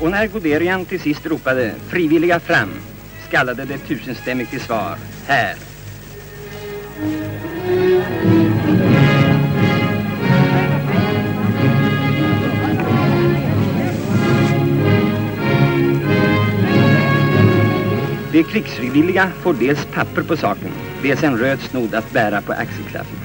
Och när Goderian till sist ropade frivilliga fram skallade det tusenstämmigt till svar här. De krigsfrivilliga får dels papper på saken, dels en röd snodd att bära på axelklaffen.